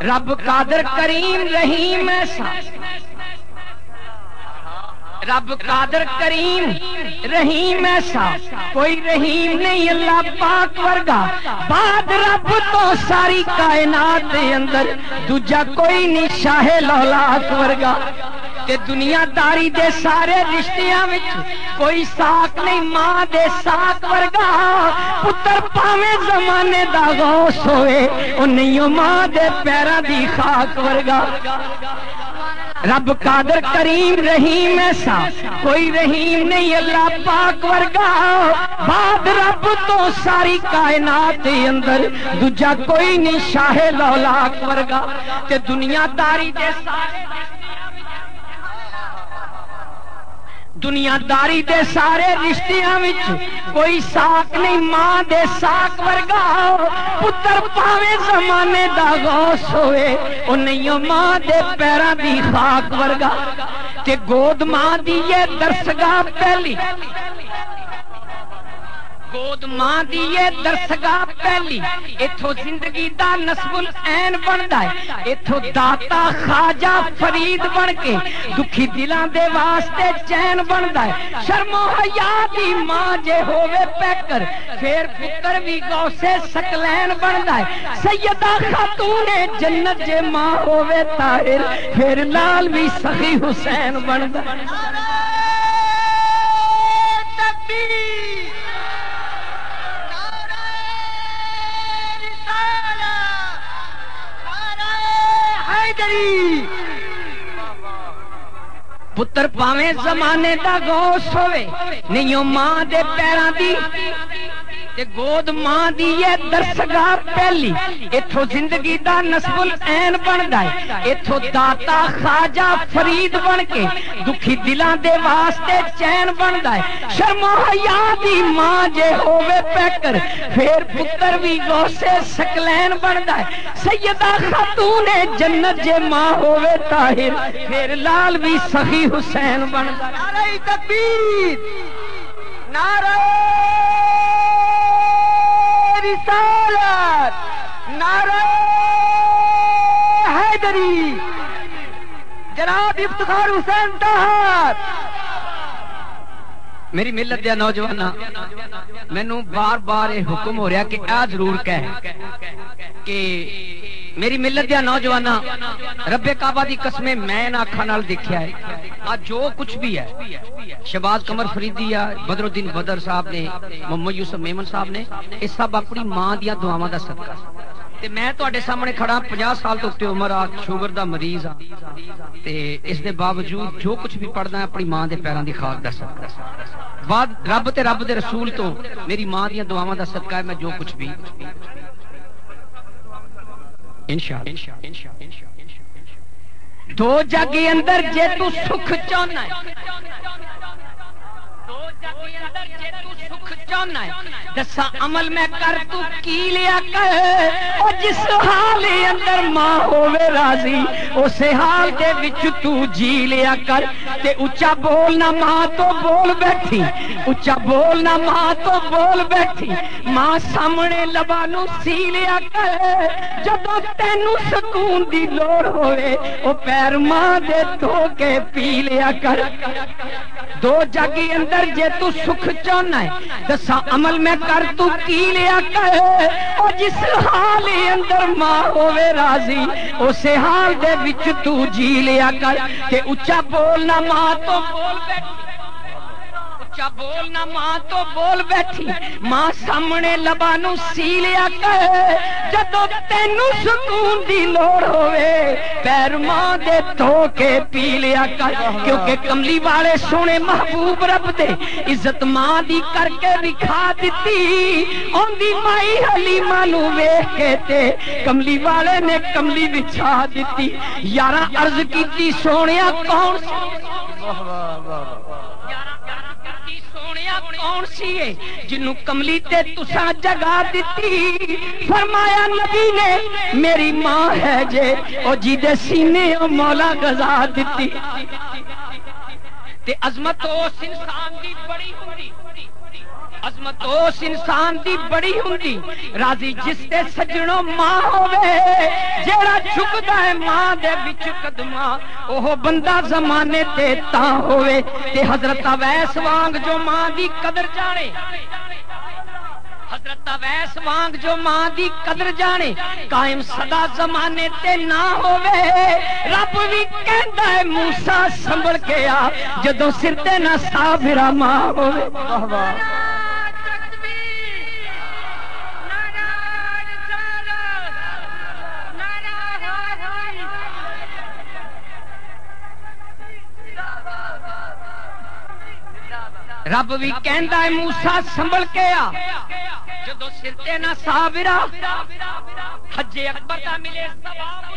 رب قادر کریم رحیم ایسا۔ رب قادر کریم رحیم ایسا۔ کوئی رحیم نہیں، اللہ پاک ورگا۔ بعد رب تو ساری کائنات دے اندر، دوجا کوئی نہیں، شاہ لولاک ورگا۔ تے دنیا داری دے سارے رشتیاں وچ کوئی ساک نہیں، ماں دے ساک ورگا پتر پاویں زمانے دا غوث ہوئے او نہیں ماں دے پیراں دی خاک ورگا۔ رب قادر کریم، رحیم ایسا کوئی رحیم نہیں، اللہ پاک ورگا۔ بعد رب تو ساری کائنات اندر دوجا کوئی نہیں، شاہ لولاک ورگا۔ تے دنیا داری دے سارے دنیا داری دے سارے رشتیاں وچ کوئی ساک نہیں، ماں دے ساک ورگا پتر پاوے زمانے دا غوث ہوئے۔ او نہیں او ماں دے پیرا دی خاک ورگا۔ تے گود ماں دی یہ درسگاہ پہلی گود ماں دی یہ درسگاہ پہلی ایتھو زندگی دا نسب العین بندا ہے ایتھو داتا خواجہ فرید بن کے دکھی دلاں دے واسطے چین بندا ہے شرم و حیا دی ماں جے ہووے پیکر پھر پتر بھی غوث سکلین بندا ہے سیدہ خاتون جنت جے ماں ہووے طاہر پھر لال بھی سخی حسین بندا ہے تکبیر پتر پاویں زمانے دا گوش ہوئے نہیں ماں دے پیران دی تے گود ماں دی یہ درسگاہ پہلی ایتھو زندگی دا نسب العین بندا ہے۔ ایتھو داتا خواجہ فرید بن کے دکھی دلاں دے واسطے چین بندا ہے۔ شرم حیا دی ماں جے ہووے پیکر، پھر پتر بھی غوث سکلین بندا ہے۔ سیدہ خاتون جنت جے ماں ہووے طاہر، پھر لال بھی سخی حسین بندا ہے۔ نعرہ تکبیر نعرہ رسالت، نعرہ حیدری۔ جناب افتخار حسین طاہر۔ میری ملت دیا نوجوان مینو بار بار یہ حکم ہو رہا کہ آ ضرور کہہ کہ میری ملت دیا نوجوان رب کعبہ دی قسمیں میں نہ اکھاں نال دیکھیا ہے۔ آج جو کچھ بھی ہے شباز کمر فریدی یا بدر الدین بدر صاحب نے، محمد یوسف میمن صاحب نے، یہ سب اپنی ماں دیا دعاواں دا صدقہ۔ تے میں تواڈے سامنے کھڑا 50 سال تو تے عمر آ، شوگر دا مریض ہاں تے اس دے باوجود جو کچھ بھی پڑھدا ہے، اپنی ماں دے پیراں دی خاک دا صدقہ۔ بعد رب تے رب دے رسول تو میری ماں دیا دعاواں دا صدقہ ہے، میں جو کچھ بھی۔ دو جاگی اندر جے تو سکھ چاہنا ہے دو جگ اندر جے تو سکھ چاہنا ہے، دسا عمل میں کر تو کی لیا کر؟ جس حال اندر ماں ہوے راضی حال دے وچ تو جی لیا کر۔ تے بولنا ماں تو بول بیٹھی، اونچا بولنا ماں تو بول بیٹھی۔ ماں سامنے لبانو سی لیا کر۔ جدو تینو سکون دی لوڑ ہوئے او پیر ماں دے دھو کے پی لیا کر۔ دو جاگی اندر جے تو سکھ چاہنا ہے، دسا عمل میں کر تو کی لیا کر؟ او جس حال اندر ماں ہوے راضی، اسے حال دے وچ تو جی لیا کر۔ کہ اچھا بولنا ماں تو بول بیٹھی اچھا بولنا ماں تو بول بیٹھی۔ ماں سامنے لبانو سی لیا کر۔ جدو تینو سکون دی لوڑ ہوئے، پیر ماں دے دھو کے پی لیا کر۔ کیونکہ کملی والے سونے محبوب رب دے عزت ماں دی کر کے دکھا دیتی اون دی مائی حلیمہ نو ویکھ کے تے کملی والے نے کملی بچھا دیتی یارا عرض کیتی، سونیا کون کون سی ہے جنوں کملی تے تسا جگا دیتی؟ فرمایا نبی نے، میری ماں ہے جے، او جی دے سینے او مولا گزا دیتی۔ تے عظمت اس انسان دی بڑی ہوندی۔ عظمت اس انسان دی بڑی ہوندی۔ راضی جس تے سجنوں ماں ہوے جیڑا جھکدا ہے ماں دے وچ قدماں، اوہ بندہ زمانے تے تا ہوے تے حضرت اویس وانگ جو ماں دی قدر جانے۔ حضرت اویس وانگ جو ماں دی قدر جانے۔ قائم صدا زمانے تے نہ ہوے رب وی کہندا ہے، موسی سنبھل کے آ، جدوں سر تے نہ سا بھرا ماں ہوے واہ واہ۔ رب بھی کہندا ہے، موسی سنبھل کے آ۔ جدو سرتے نہ صابرا حج اکبر دا ملے ثواب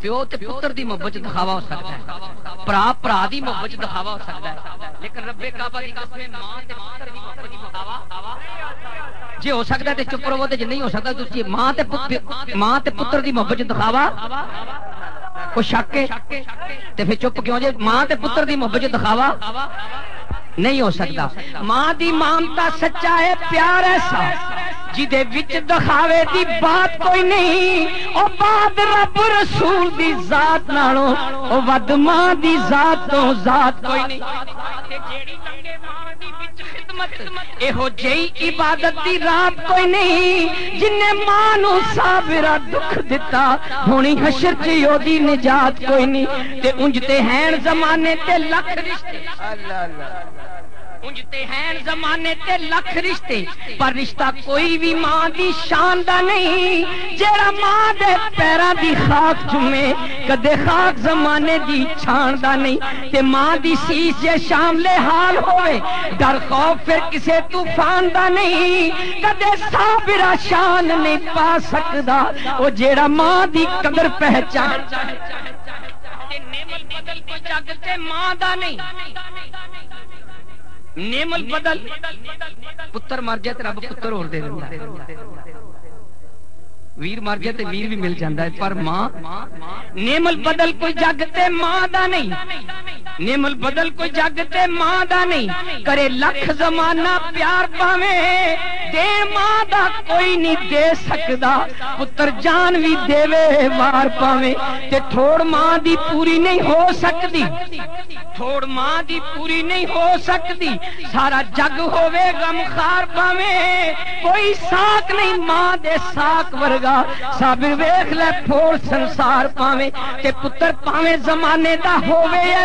پیو تے پتر دی محبت دکھاوا ہو سکتا ہے۔ بھرا بھرا دی محبت دکھاوا ہو سکتا ہے۔ لیکن رب کعبہ دی قسم ماں تے پتر دی محبت دکھاوا جی ہو سکتا ہے تے چپ رہو تے جی نہیں ہو سکتا تو جی ماں تے ماں تے پتر دی محبت دکھاوا کوئی شک ہے؟ تے پھر چپ کیوں جی ماں تے پتر دی محبت دکھاوا نہیں ہو سکتا۔ ماں دی مانتا سچا ہے، پیار ایسا جدے وچ دکھاوے دی بات کوئی نہیں، او بات رب رسول دی ذات نالو او ود ماں دی ذات تو ذات کوئی نہیں۔ عبادت دی رات کوئی نہیں جن ماں نو صابرہ دکھ دتا، ہونی حشر چ نجات کوئی نہیں۔ تے تے ہیں زمانے تے لکھ رشتے۔ اللہ اللہ۔ انجتے ہیں زمانے تے لکھ رشتے، پر رشتہ کوئی بھی ماں دی شاندہ نہیں۔ جیڑا ماں دے پیرا دی خاک جمعے، کدے خاک زمانے دی چھاندہ نہیں۔ تے ماں دی سیس جے شام لے حال ہوئے در خوف پھر کسے تو فاندہ نہیں۔ کدے صابرہ شان نہیں پا سکدا۔ او جیڑا ماں دی قدر پہچان نعمت بدل کو جگ ماں دا نہیں۔ نیمل بدل، پتر مر جائے رب پتر اور دے دیتا ویر مر جائے ویر بھی مل جاتا ہے، پر ماں، نیمل بدل کوئی جگتے ماں دا نہیں۔ نیمل بدل کوئی جگتے ماں دا نہیں۔ کرے لکھ زمانہ پیار پاویں۔ دے ماں دا کوئی نہیں دے سکدا، پتر جان وی دےوے وار پاویں۔ تے تھوڑ ماں دی پوری نہیں ہو سکدی۔ تھوڑ ماں دی پوری نہیں ہو سکدی۔ سارا جگ ہووے غم خار پاویں۔ کوئی ساک نہیں ماں دے ساک ورگا۔ صابر ویکھ لے پھوڑ سنسار پاویں۔ تے پتر پاویں زمانے دا ہووے اے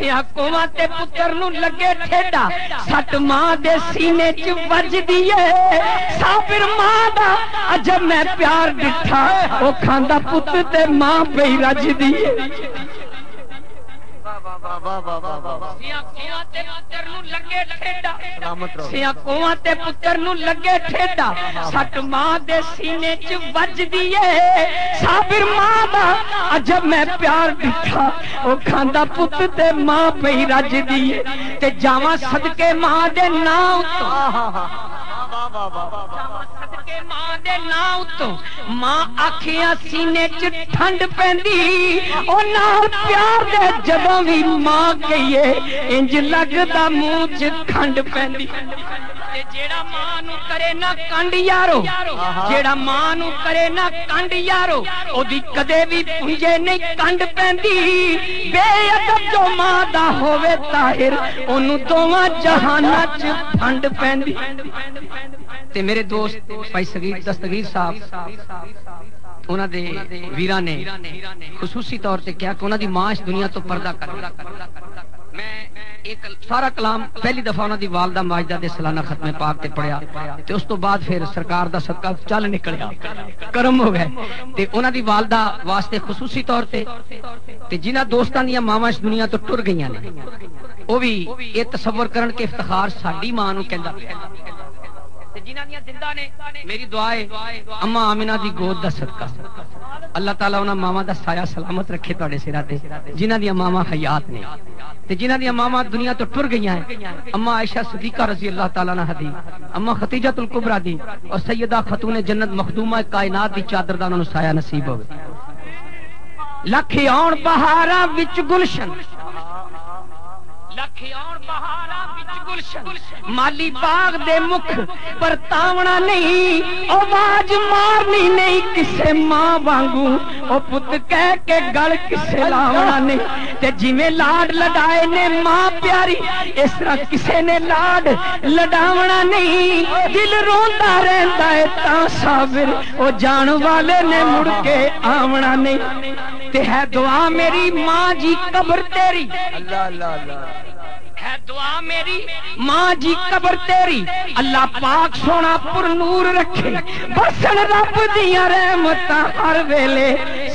دسیا کوواں تے پتر نو لگے ٹھیڈا۔ سٹ ماں دے سینے چ وجدی اے صابر ماں دا اجب میں پیار ڈٹھا او کھاندا پت تے ماں پئی رجدی اے سیاں کوہاں تے پتر نو لگے ٹھیڈا سٹ ماں دے سینے چ وجدی اے صابر ماں دا عجب میں پیار دکھا او کھاندا پت تے ماں پئی رجدی اے تے جاواں صدکے ماں دے نام تو واہ واہ واہ واہ کے ماں دے ماں آکھیاں سینے چ ٹھنڈ پیار دے جدوں وی ماں کہیے انج لگتا منہ چنڈ کھنڈ جیڑا ماں نو کرے نہ کنڈ یارو جیڑا ماں نو کرے نہ کنڈ یارو او دی کدے بھی پنجے نہیں کنڈ پیندی بے ادب جو ماں دا ہووے طاہر اونوں دوواں جہاناں چ پھنڈ پیندی تے میرے دوست بھائی سگیر دستگیر صاحب دے ویراں نے خصوصی طور تے کیا کہ انہاں دی ماں اس دنیا تو پردہ کر سارا کلام پہلی دفعہ انہوں دی والدہ ماجدہ دے سالانہ ختم پاک تے پڑھیا تے اس تو بعد پھر سرکار دا صدقہ چل نکلیا۔ کرم ہو گئے۔ تے انہوں دی والدہ واسطے خصوصی طور تے تے جنہاں دوستاں دی ماواں اس دنیا تو ٹر گئیاں نے، او بھی یہ تصور کرن کے افتخار ساڈی ماں نو کہندا پیا۔ میری دعا ہے اما آمینہ دی گود دا صدقہ۔ اللہ تعالیٰ انہاں ماما دا سایہ سلامت رکھے توڑے سرا تے جنہ دی ماما حیات نے۔ تے جنہ دی ماما دنیا تو ٹر گئی ہیں اما عائشہ صدیقہ رضی اللہ تعالیٰ عنہ دی اما ختیجہ الکبرى دی اور سیدہ خاتون جنت مخدومہ کائنات دی چادر دا انہاں سایہ نصیب ہوے لکھ آن بہاراں وچ گلشن۔ مالی باغ دے مکھ پر تاونا نہیں آواز مارنی نہیں کسے ماں وانگو او پت کہہ کے گل کسے لاونا نہیں تے جی میں لاڈ لڈائے نے ماں پیاری اس طرح کسے نے لاڈ لڈاونا نہیں دل روندا رہندا ہے تا صابر او جان والے نے مڑ کے آونا نہیں تے ہے دعا میری ماں جی قبر تیری اللہ اللہ اللہ ہے دعا میری، ماں جی قبر تیری، اللہ پاک سونا پر نور رکھے۔ بسن رب دیا رحمت ہر ویلے،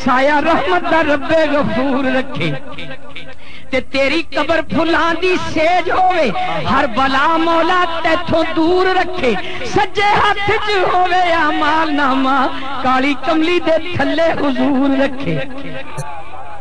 سایہ رحمت دا رب غفور رکھے۔ تے تیری قبر پھلان دی سیج ہوئے ہر بلا مولا تیتھوں دور رکھے۔ سجے ہاتھ جو ہوئے یا مال نامہ، کالی کملی دے تھلے حضور رکھے۔